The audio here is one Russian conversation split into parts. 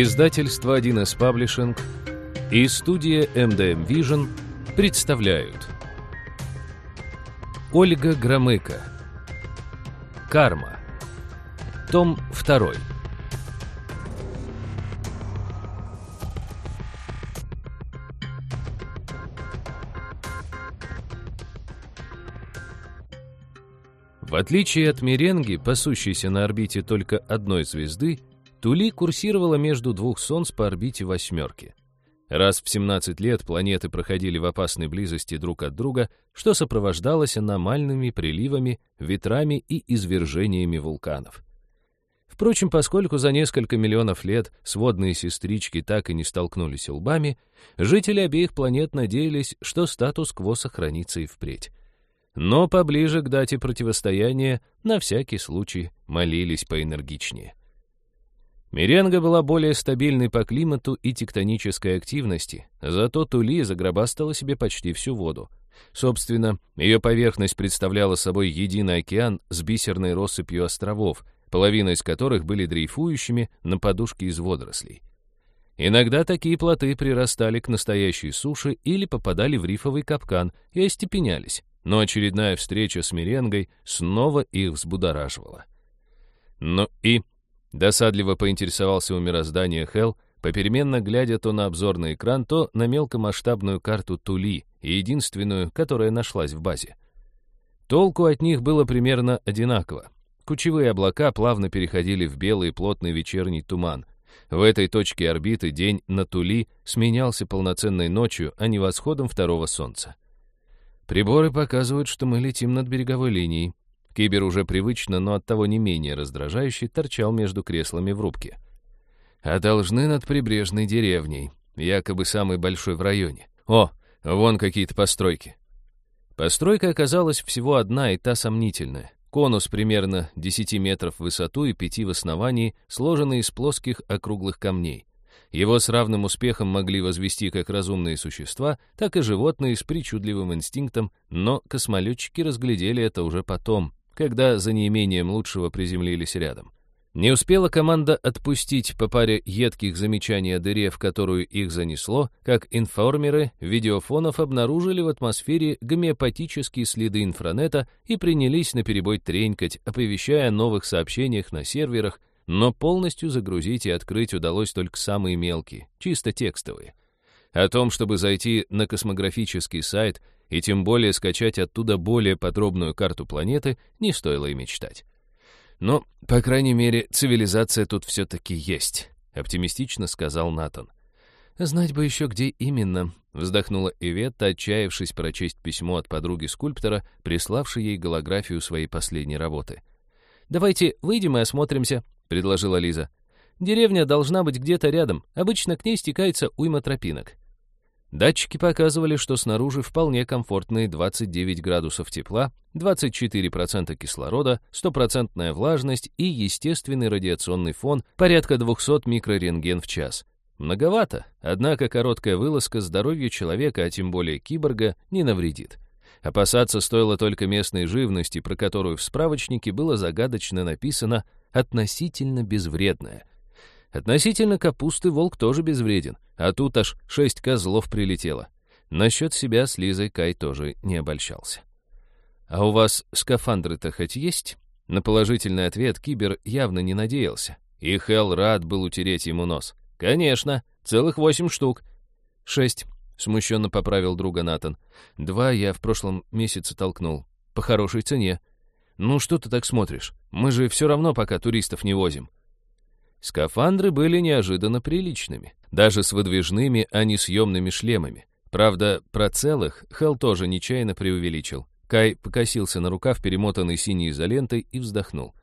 Издательство 1С Паблишинг и студия MDM Vision представляют. Ольга Громыко. Карма Том 2 В отличие от меренги, пасущейся на орбите только одной звезды, Тули курсировала между двух солнц по орбите восьмерки. Раз в 17 лет планеты проходили в опасной близости друг от друга, что сопровождалось аномальными приливами, ветрами и извержениями вулканов. Впрочем, поскольку за несколько миллионов лет сводные сестрички так и не столкнулись лбами, жители обеих планет надеялись, что статус-кво сохранится и впредь. Но поближе к дате противостояния на всякий случай молились поэнергичнее. Меренга была более стабильной по климату и тектонической активности, зато Тули загробастала себе почти всю воду. Собственно, ее поверхность представляла собой единый океан с бисерной россыпью островов, половина из которых были дрейфующими на подушке из водорослей. Иногда такие плоты прирастали к настоящей суше или попадали в рифовый капкан и остепенялись, но очередная встреча с Меренгой снова их взбудораживала. Но и Досадливо поинтересовался у мироздания Хелл, попеременно глядя то на обзорный экран, то на мелкомасштабную карту Тули, единственную, которая нашлась в базе. Толку от них было примерно одинаково. Кучевые облака плавно переходили в белый плотный вечерний туман. В этой точке орбиты день на Тули сменялся полноценной ночью, а не восходом второго солнца. Приборы показывают, что мы летим над береговой линией, Кибер уже привычно, но оттого не менее раздражающий, торчал между креслами в рубке. А должны над прибрежной деревней, якобы самой большой в районе. О, вон какие-то постройки. Постройка оказалась всего одна и та сомнительная. Конус примерно 10 метров в высоту и 5 в основании, сложенный из плоских округлых камней. Его с равным успехом могли возвести как разумные существа, так и животные с причудливым инстинктом, но космолетчики разглядели это уже потом, когда за неимением лучшего приземлились рядом. Не успела команда отпустить по паре едких замечаний о дыре, в которую их занесло, как информеры видеофонов обнаружили в атмосфере гомеопатические следы инфранета и принялись наперебой тренькать, оповещая о новых сообщениях на серверах, но полностью загрузить и открыть удалось только самые мелкие, чисто текстовые. О том, чтобы зайти на космографический сайт и тем более скачать оттуда более подробную карту планеты не стоило и мечтать. Но, по крайней мере, цивилизация тут все-таки есть, оптимистично сказал Натан. Знать бы еще, где именно, вздохнула Иветта, отчаявшись прочесть письмо от подруги скульптора, приславшей ей голографию своей последней работы. «Давайте выйдем и осмотримся», — предложила Лиза. «Деревня должна быть где-то рядом. Обычно к ней стекается уйма тропинок». Датчики показывали, что снаружи вполне комфортные 29 градусов тепла, 24% кислорода, стопроцентная влажность и естественный радиационный фон порядка 200 микрорентген в час. Многовато, однако короткая вылазка здоровью человека, а тем более киборга, не навредит. Опасаться стоило только местной живности, про которую в справочнике было загадочно написано «относительно безвредная», Относительно капусты волк тоже безвреден, а тут аж шесть козлов прилетело. Насчет себя с Лизой Кай тоже не обольщался. «А у вас скафандры-то хоть есть?» На положительный ответ Кибер явно не надеялся, и Хелл рад был утереть ему нос. «Конечно, целых восемь штук». «Шесть», — смущенно поправил друга Натан. «Два я в прошлом месяце толкнул. По хорошей цене». «Ну что ты так смотришь? Мы же все равно пока туристов не возим». Скафандры были неожиданно приличными, даже с выдвижными, а не съемными шлемами. Правда, про целых Хелл тоже нечаянно преувеличил. Кай покосился на рукав, перемотанный синей изолентой, и вздохнул.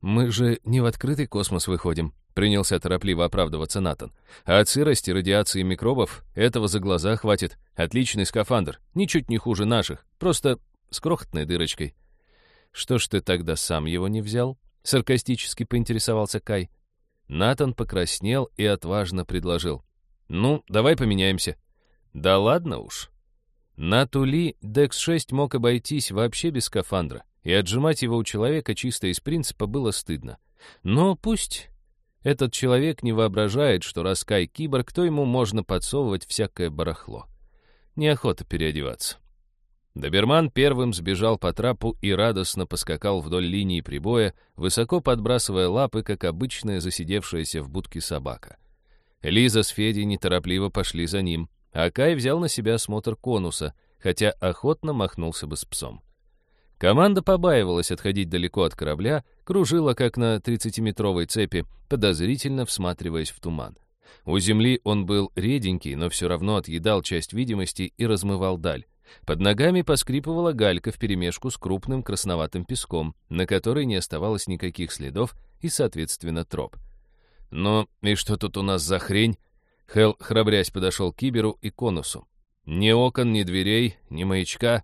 «Мы же не в открытый космос выходим», — принялся торопливо оправдываться Натан. «А от сырости, радиации микробов этого за глаза хватит. Отличный скафандр, ничуть не хуже наших, просто с крохотной дырочкой». «Что ж ты тогда сам его не взял?» — саркастически поинтересовался Кай. Натан покраснел и отважно предложил. «Ну, давай поменяемся». «Да ладно уж». На Тули Декс-6 мог обойтись вообще без скафандра, и отжимать его у человека чисто из принципа было стыдно. Но пусть... Этот человек не воображает, что раз Кай киборг, то ему можно подсовывать всякое барахло. Неохота переодеваться. Доберман первым сбежал по трапу и радостно поскакал вдоль линии прибоя, высоко подбрасывая лапы, как обычная засидевшаяся в будке собака. Лиза с Федей неторопливо пошли за ним, а Кай взял на себя осмотр конуса, хотя охотно махнулся бы с псом. Команда побаивалась отходить далеко от корабля, кружила, как на 30-метровой цепи, подозрительно всматриваясь в туман. У земли он был реденький, но все равно отъедал часть видимости и размывал даль. Под ногами поскрипывала галька вперемешку с крупным красноватым песком, на которой не оставалось никаких следов и, соответственно, троп. «Ну, и что тут у нас за хрень?» Хел, храбрясь, подошел к Киберу и Конусу. «Ни окон, ни дверей, ни маячка.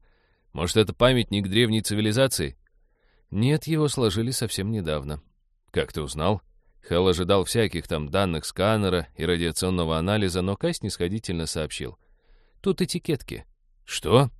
Может, это памятник древней цивилизации?» «Нет, его сложили совсем недавно». «Как ты узнал?» Хелл ожидал всяких там данных сканера и радиационного анализа, но Кай снисходительно сообщил. «Тут этикетки. Что?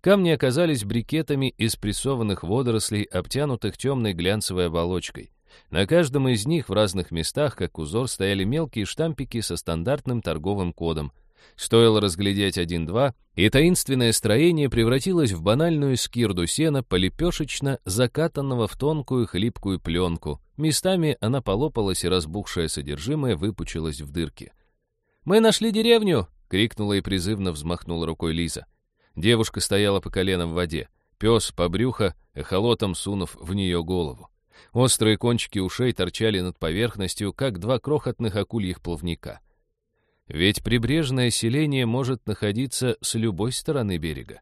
Камни оказались брикетами из прессованных водорослей, обтянутых темной глянцевой оболочкой. На каждом из них в разных местах, как узор, стояли мелкие штампики со стандартным торговым кодом. Стоило разглядеть один-два, и таинственное строение превратилось в банальную скирду сена, полепешечно закатанного в тонкую хлипкую пленку. Местами она полопалась, и разбухшее содержимое выпучилось в дырки. «Мы нашли деревню!» — крикнула и призывно взмахнула рукой Лиза. Девушка стояла по коленам в воде. Пес по брюхо, эхолотом сунув в нее голову. Острые кончики ушей торчали над поверхностью, как два крохотных акульих плавника. Ведь прибрежное селение может находиться с любой стороны берега.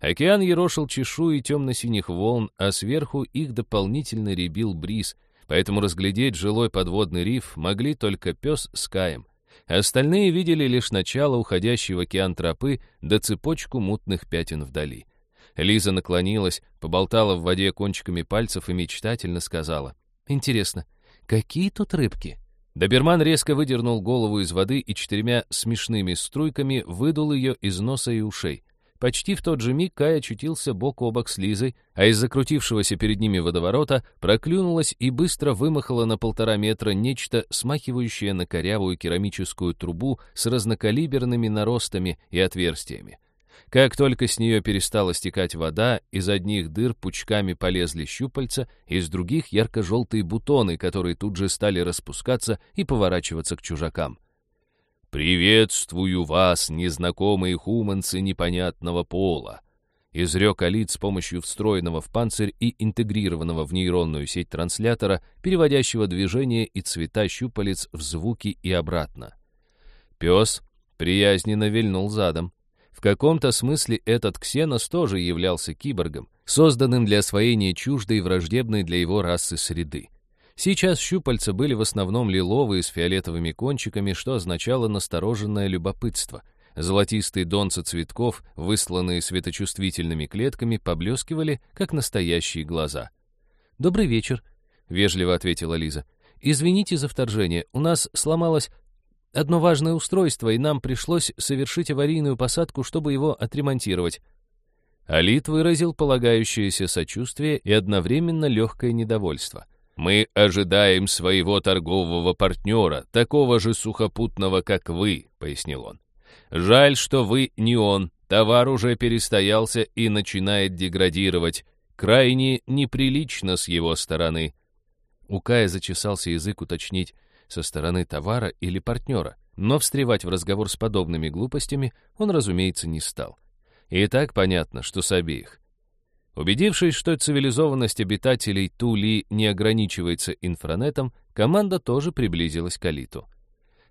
Океан ерошил чешуи темно-синих волн, а сверху их дополнительно ребил бриз, поэтому разглядеть жилой подводный риф могли только пес с Каем. Остальные видели лишь начало уходящей в океан тропы до цепочку мутных пятен вдали. Лиза наклонилась, поболтала в воде кончиками пальцев и мечтательно сказала. «Интересно, какие тут рыбки?» Доберман резко выдернул голову из воды и четырьмя смешными струйками выдул ее из носа и ушей. Почти в тот же миг Кай очутился бок о бок с Лизой, а из закрутившегося перед ними водоворота проклюнулась и быстро вымахала на полтора метра нечто, смахивающее на корявую керамическую трубу с разнокалиберными наростами и отверстиями. Как только с нее перестала стекать вода, из одних дыр пучками полезли щупальца, из других ярко-желтые бутоны, которые тут же стали распускаться и поворачиваться к чужакам. «Приветствую вас, незнакомые хуманцы непонятного пола», изрек Алит с помощью встроенного в панцирь и интегрированного в нейронную сеть транслятора, переводящего движение и цвета щупалец в звуки и обратно. Пес приязненно вильнул задом. В каком-то смысле этот Ксенос тоже являлся киборгом, созданным для освоения чуждой и враждебной для его расы среды. Сейчас щупальца были в основном лиловые с фиолетовыми кончиками, что означало настороженное любопытство. Золотистые донцы цветков, высланные светочувствительными клетками, поблескивали, как настоящие глаза. «Добрый вечер», — вежливо ответила Лиза. «Извините за вторжение. У нас сломалось одно важное устройство, и нам пришлось совершить аварийную посадку, чтобы его отремонтировать». Алит выразил полагающееся сочувствие и одновременно легкое недовольство. Мы ожидаем своего торгового партнера, такого же сухопутного, как вы», — пояснил он. «Жаль, что вы не он. Товар уже перестоялся и начинает деградировать. Крайне неприлично с его стороны». У Кая зачесался язык уточнить, со стороны товара или партнера, но встревать в разговор с подобными глупостями он, разумеется, не стал. И так понятно, что с обеих. Убедившись, что цивилизованность обитателей Тули не ограничивается инфранетом, команда тоже приблизилась к Алиту.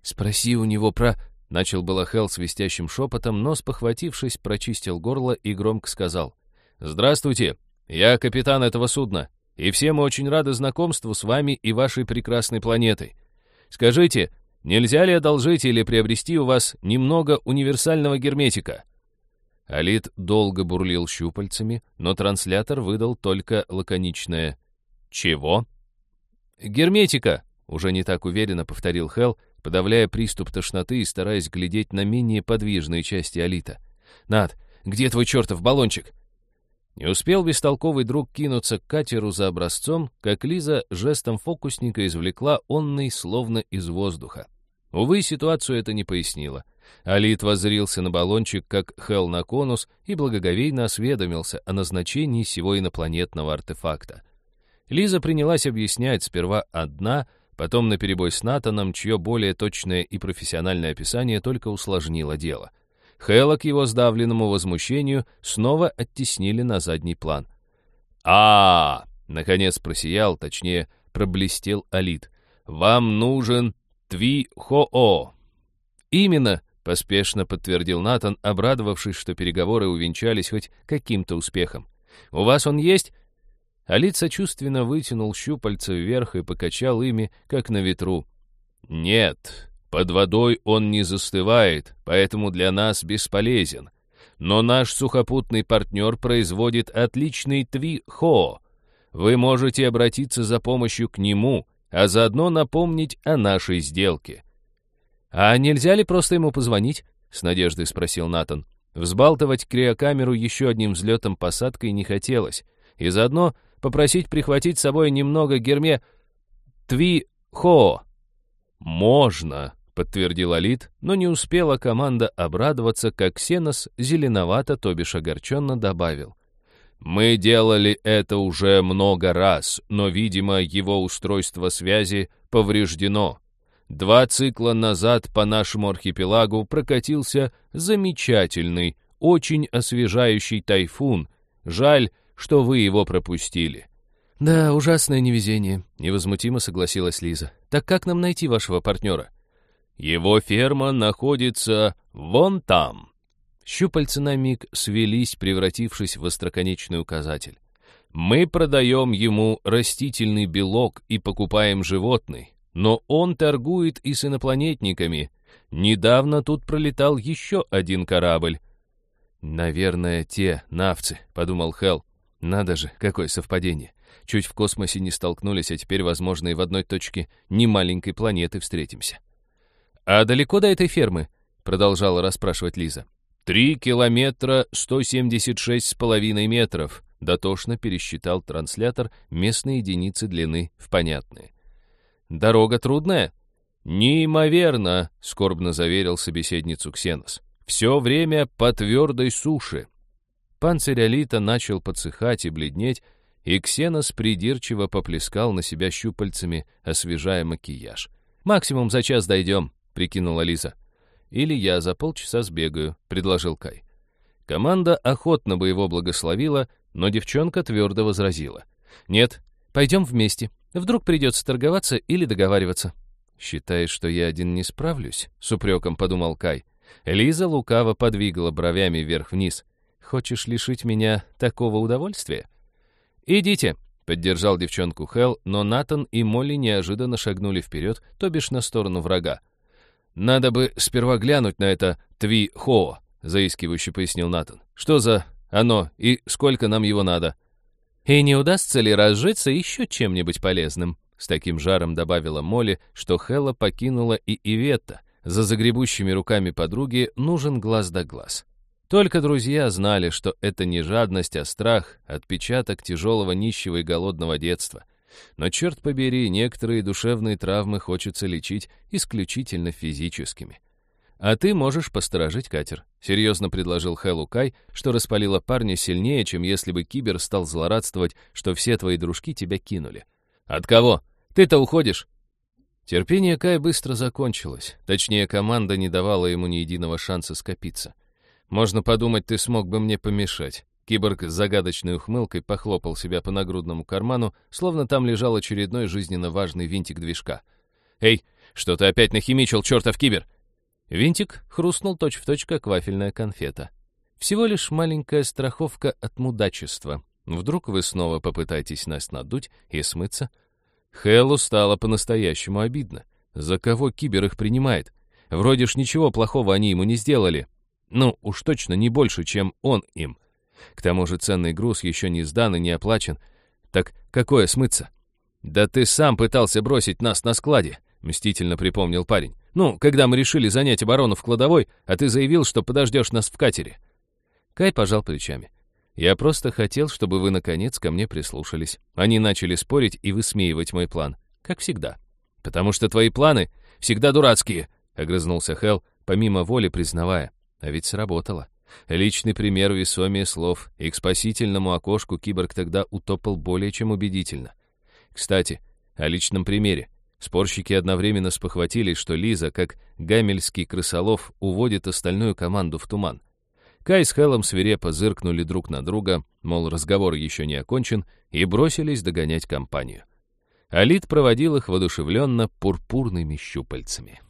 «Спроси у него про...» — начал было Хелл свистящим шепотом, но, спохватившись, прочистил горло и громко сказал. «Здравствуйте, я капитан этого судна, и все очень рады знакомству с вами и вашей прекрасной планетой. Скажите, нельзя ли одолжить или приобрести у вас немного универсального герметика?» Алит долго бурлил щупальцами, но транслятор выдал только лаконичное «Чего?» «Герметика!» — уже не так уверенно повторил Хелл, подавляя приступ тошноты и стараясь глядеть на менее подвижные части Алита. «Над, где твой чертов баллончик?» Не успел бестолковый друг кинуться к катеру за образцом, как Лиза жестом фокусника извлекла онный словно из воздуха. Увы, ситуацию это не пояснило. Алит воззрился на баллончик, как Хелл на конус, и благоговейно осведомился о назначении сего инопланетного артефакта. Лиза принялась объяснять сперва одна, потом наперебой с Натаном, чье более точное и профессиональное описание только усложнило дело. Хэлла к его сдавленному возмущению снова оттеснили на задний план. -а, -а наконец просиял, точнее, проблестел Алит. «Вам нужен Тви-Хо-О!» «Именно!» — поспешно подтвердил Натан, обрадовавшись, что переговоры увенчались хоть каким-то успехом. «У вас он есть?» Алит сочувственно вытянул щупальца вверх и покачал ими, как на ветру. «Нет, под водой он не застывает, поэтому для нас бесполезен. Но наш сухопутный партнер производит отличный тви-хо. Вы можете обратиться за помощью к нему, а заодно напомнить о нашей сделке». «А нельзя ли просто ему позвонить?» — с надеждой спросил Натан. Взбалтывать криокамеру еще одним взлетом-посадкой не хотелось, и заодно попросить прихватить с собой немного герме Тви-Хо. «Можно», — подтвердил Алит, но не успела команда обрадоваться, как Ксенос зеленовато, то бишь огорченно добавил. «Мы делали это уже много раз, но, видимо, его устройство связи повреждено. Два цикла назад по нашему архипелагу прокатился замечательный, очень освежающий тайфун. Жаль, что вы его пропустили». «Да, ужасное невезение», — невозмутимо согласилась Лиза. «Так как нам найти вашего партнера?» «Его ферма находится вон там». Щупальца на миг свелись, превратившись в остроконечный указатель. «Мы продаем ему растительный белок и покупаем животный, но он торгует и с инопланетниками. Недавно тут пролетал еще один корабль». «Наверное, те навцы», — подумал Хелл. Надо же, какое совпадение. Чуть в космосе не столкнулись, а теперь, возможно, и в одной точке немаленькой планеты встретимся. «А далеко до этой фермы?» — продолжала расспрашивать Лиза. «Три километра сто семьдесят шесть с половиной метров», — дотошно пересчитал транслятор местные единицы длины в понятные. «Дорога трудная?» «Неимоверно», — скорбно заверил собеседницу Ксенос. «Все время по твердой суше. Панцирь Алита начал подсыхать и бледнеть, и Ксенос придирчиво поплескал на себя щупальцами, освежая макияж. «Максимум за час дойдем», — прикинула Лиза. «Или я за полчаса сбегаю», — предложил Кай. Команда охотно бы его благословила, но девчонка твердо возразила. «Нет, пойдем вместе. Вдруг придется торговаться или договариваться». «Считаешь, что я один не справлюсь?» — с упреком подумал Кай. Лиза лукаво подвигала бровями вверх-вниз. Хочешь лишить меня такого удовольствия?» «Идите», — поддержал девчонку Хелл, но Натан и Молли неожиданно шагнули вперед, то бишь на сторону врага. «Надо бы сперва глянуть на это Тви-Хо», — заискивающе пояснил Натан. «Что за оно и сколько нам его надо?» «И не удастся ли разжиться еще чем-нибудь полезным?» С таким жаром добавила Молли, что Хелла покинула и Иветта. За загребущими руками подруги нужен глаз да глаз. Только друзья знали, что это не жадность, а страх, отпечаток тяжелого нищего и голодного детства. Но, черт побери, некоторые душевные травмы хочется лечить исключительно физическими. «А ты можешь посторожить катер», — серьезно предложил Хэллу Кай, что распалило парня сильнее, чем если бы Кибер стал злорадствовать, что все твои дружки тебя кинули. «От кого? Ты-то уходишь?» Терпение Кай быстро закончилось. Точнее, команда не давала ему ни единого шанса скопиться. Можно подумать, ты смог бы мне помешать. Киборг с загадочной ухмылкой похлопал себя по нагрудному карману, словно там лежал очередной жизненно важный винтик движка. «Эй, что ты опять нахимичил, чертов кибер?» Винтик хрустнул точь-в-точь, точь, как вафельная конфета. Всего лишь маленькая страховка от мудачества. Вдруг вы снова попытаетесь нас надуть и смыться? Хэллу стало по-настоящему обидно. За кого кибер их принимает? Вроде ж ничего плохого они ему не сделали. Ну, уж точно не больше, чем он им. К тому же ценный груз еще не сдан и не оплачен. Так какое смыться? «Да ты сам пытался бросить нас на складе», — мстительно припомнил парень. «Ну, когда мы решили занять оборону в кладовой, а ты заявил, что подождешь нас в катере». Кай пожал плечами. Я просто хотел, чтобы вы, наконец, ко мне прислушались. Они начали спорить и высмеивать мой план. Как всегда. Потому что твои планы всегда дурацкие, — огрызнулся Хелл, помимо воли признавая. А ведь сработало. Личный пример весомее слов, и к спасительному окошку киборг тогда утопал более чем убедительно. Кстати, о личном примере. Спорщики одновременно спохватились, что Лиза, как гамельский крысолов, уводит остальную команду в туман. Кай с Хеллом свирепо зыркнули друг на друга, мол, разговор еще не окончен, и бросились догонять компанию. Алит проводил их воодушевленно пурпурными щупальцами.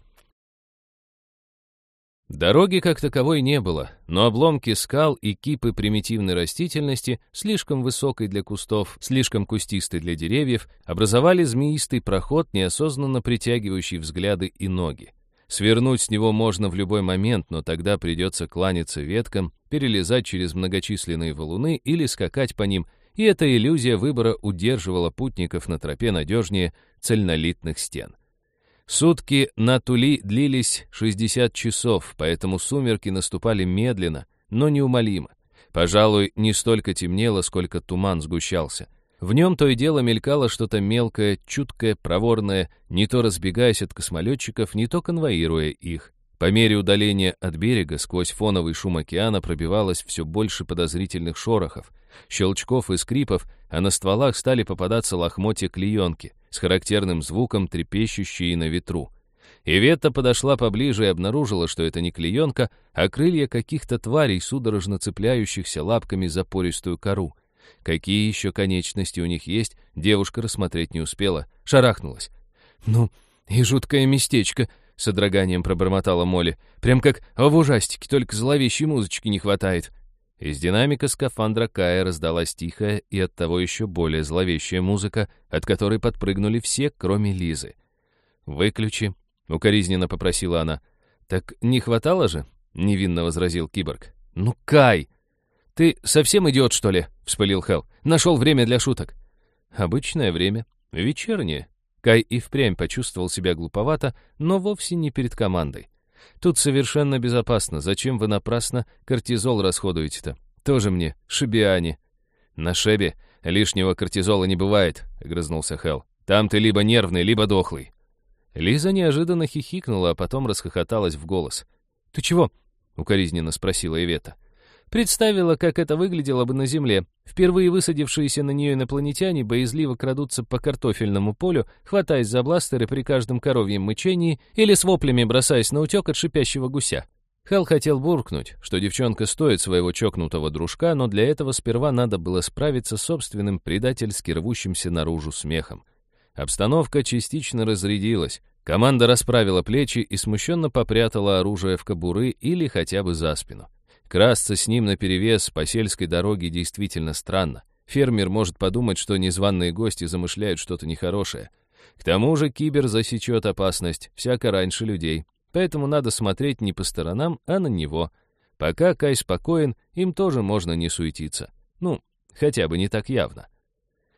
Дороги как таковой не было, но обломки скал и кипы примитивной растительности, слишком высокой для кустов, слишком кустистой для деревьев, образовали змеистый проход, неосознанно притягивающий взгляды и ноги. Свернуть с него можно в любой момент, но тогда придется кланяться веткам, перелезать через многочисленные валуны или скакать по ним, и эта иллюзия выбора удерживала путников на тропе надежнее цельнолитных стен. Сутки на Тули длились 60 часов, поэтому сумерки наступали медленно, но неумолимо. Пожалуй, не столько темнело, сколько туман сгущался. В нем то и дело мелькало что-то мелкое, чуткое, проворное, не то разбегаясь от космолетчиков, не то конвоируя их. По мере удаления от берега сквозь фоновый шум океана пробивалось все больше подозрительных шорохов, щелчков и скрипов, а на стволах стали попадаться лохмотья клеенки с характерным звуком, трепещущие на ветру. Ивета подошла поближе и обнаружила, что это не клеенка, а крылья каких-то тварей, судорожно цепляющихся лапками за пористую кору. Какие еще конечности у них есть, девушка рассмотреть не успела, шарахнулась. «Ну, и жуткое местечко», — содроганием пробормотала Молли. «Прям как в ужастике, только зловещей музычки не хватает». Из динамика скафандра Кая раздалась тихая и оттого еще более зловещая музыка, от которой подпрыгнули все, кроме Лизы. «Выключи», — укоризненно попросила она. «Так не хватало же?» — невинно возразил киборг. «Ну, Кай! Ты совсем идиот, что ли?» — вспылил Хелл. «Нашел время для шуток». «Обычное время. Вечернее». Кай и впрямь почувствовал себя глуповато, но вовсе не перед командой. Тут совершенно безопасно. Зачем вы напрасно кортизол расходуете-то? Тоже мне, шибиане. На шебе лишнего кортизола не бывает, огрызнулся Хелл. Там ты либо нервный, либо дохлый. Лиза неожиданно хихикнула, а потом расхохоталась в голос. «Ты чего?» — укоризненно спросила Ивета. Представила, как это выглядело бы на Земле. Впервые высадившиеся на нее инопланетяне боязливо крадутся по картофельному полю, хватаясь за бластеры при каждом коровьем мычении или с воплями бросаясь на утек от шипящего гуся. Хал хотел буркнуть, что девчонка стоит своего чокнутого дружка, но для этого сперва надо было справиться с собственным предательски рвущимся наружу смехом. Обстановка частично разрядилась. Команда расправила плечи и смущенно попрятала оружие в кобуры или хотя бы за спину. Красться с ним наперевес по сельской дороге действительно странно. Фермер может подумать, что незваные гости замышляют что-то нехорошее. К тому же кибер засечет опасность всяко раньше людей, поэтому надо смотреть не по сторонам, а на него. Пока Кай спокоен, им тоже можно не суетиться. Ну, хотя бы не так явно.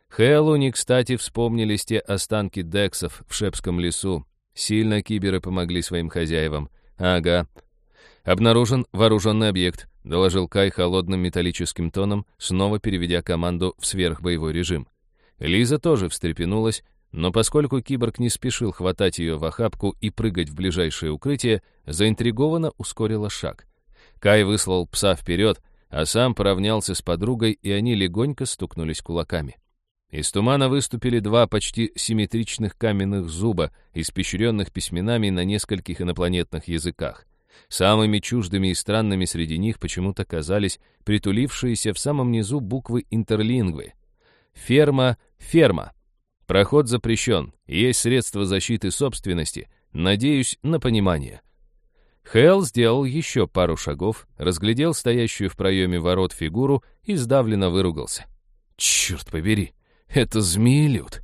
Хэллу не кстати вспомнились те останки Дексов в Шепском лесу. Сильно киберы помогли своим хозяевам. Ага, «Обнаружен вооруженный объект», — доложил Кай холодным металлическим тоном, снова переведя команду в сверхбоевой режим. Лиза тоже встрепенулась, но поскольку киборг не спешил хватать ее в охапку и прыгать в ближайшее укрытие, заинтригованно ускорила шаг. Кай выслал пса вперед, а сам поравнялся с подругой, и они легонько стукнулись кулаками. Из тумана выступили два почти симметричных каменных зуба, испещренных письменами на нескольких инопланетных языках. Самыми чуждыми и странными среди них почему-то казались притулившиеся в самом низу буквы интерлингвы. Ферма, ферма. Проход запрещен, есть средства защиты собственности, надеюсь на понимание. Хелл сделал еще пару шагов, разглядел стоящую в проеме ворот фигуру и сдавленно выругался. «Черт побери, это змеелюд!»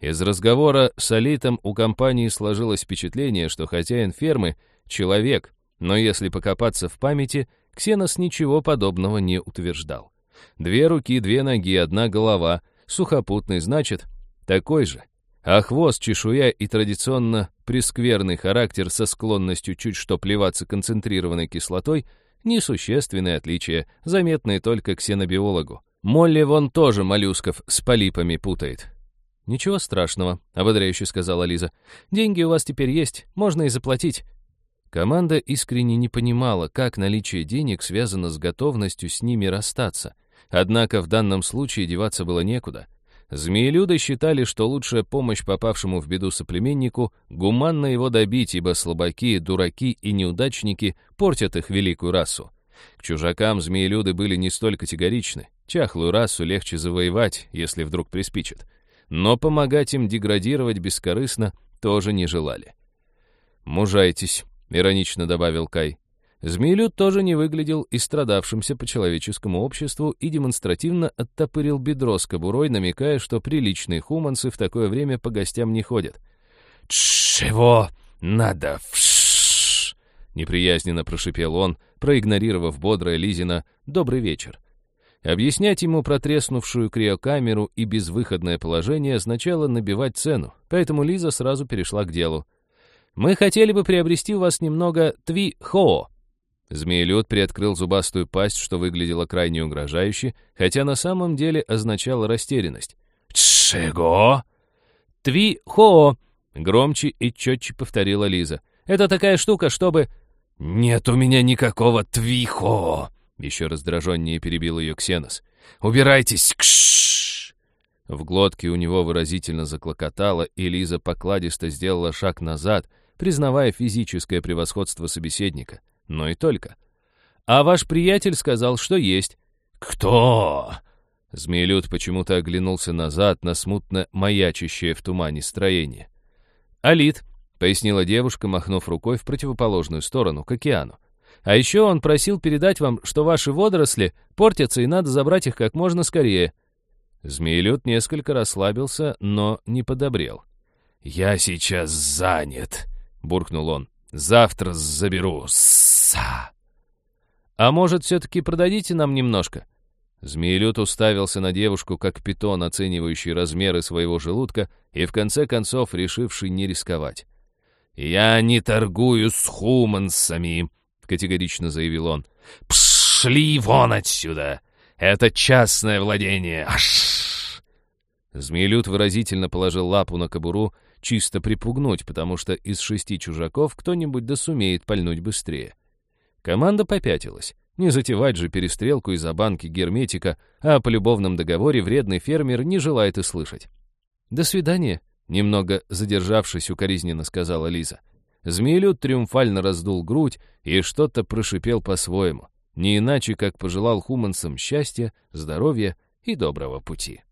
Из разговора с Алитом у компании сложилось впечатление, что хозяин фермы — человек, но если покопаться в памяти, Ксенос ничего подобного не утверждал. Две руки, две ноги, одна голова, сухопутный, значит, такой же. А хвост, чешуя и традиционно прескверный характер со склонностью чуть что плеваться концентрированной кислотой Несущественные отличия, заметные только ксенобиологу. Молли вон тоже моллюсков с полипами путает. «Ничего страшного», — ободряюще сказала Лиза. «Деньги у вас теперь есть, можно и заплатить». Команда искренне не понимала, как наличие денег связано с готовностью с ними расстаться. Однако в данном случае деваться было некуда. Змеелюды считали, что лучшая помощь попавшему в беду соплеменнику — гуманно его добить, ибо слабаки, дураки и неудачники портят их великую расу. К чужакам змеелюды были не столь категоричны. Чахлую расу легче завоевать, если вдруг приспичит. Но помогать им деградировать бескорыстно тоже не желали. «Мужайтесь», — иронично добавил Кай. Змеелюд тоже не выглядел истрадавшимся по человеческому обществу и демонстративно оттопырил бедро с кобурой, намекая, что приличные хуманцы в такое время по гостям не ходят. «Чего надо? Вш неприязненно прошипел он, проигнорировав бодрое Лизина «Добрый вечер». Объяснять ему протреснувшую криокамеру и безвыходное положение означало набивать цену, поэтому Лиза сразу перешла к делу. «Мы хотели бы приобрести у вас немного тви-хоо», Змеелюд приоткрыл зубастую пасть, что выглядело крайне угрожающе, хотя на самом деле означало растерянность. «Чего?» «Тви-хоо!» — громче и четче повторила Лиза. «Это такая штука, чтобы...» «Нет у меня никакого твихо!» — еще раздраженнее перебил ее Ксенос. «Убирайтесь! Кшш!» В глотке у него выразительно заклокотало, и Лиза покладисто сделала шаг назад, признавая физическое превосходство собеседника — но и только. А ваш приятель сказал, что есть. Кто? Змеелюд почему-то оглянулся назад на смутно маячащее в тумане строение. «Алит», — пояснила девушка, махнув рукой в противоположную сторону, к океану. «А еще он просил передать вам, что ваши водоросли портятся, и надо забрать их как можно скорее». Змеелюд несколько расслабился, но не подобрел. «Я сейчас занят», — буркнул он. «Завтра заберу. Са!» «А может, все-таки продадите нам немножко?» Змеелюд уставился на девушку, как питон, оценивающий размеры своего желудка и, в конце концов, решивший не рисковать. «Я не торгую с хумансами», — категорично заявил он. «Пшли вон отсюда! Это частное владение! Аш!» Змеелюд выразительно положил лапу на кобуру, чисто припугнуть, потому что из шести чужаков кто-нибудь да сумеет пальнуть быстрее. Команда попятилась. Не затевать же перестрелку из-за банки герметика, а о полюбовном договоре вредный фермер не желает и слышать. «До свидания», — немного задержавшись укоризненно сказала Лиза. Змеелюд триумфально раздул грудь и что-то прошипел по-своему, не иначе, как пожелал хуманцам счастья, здоровья и доброго пути.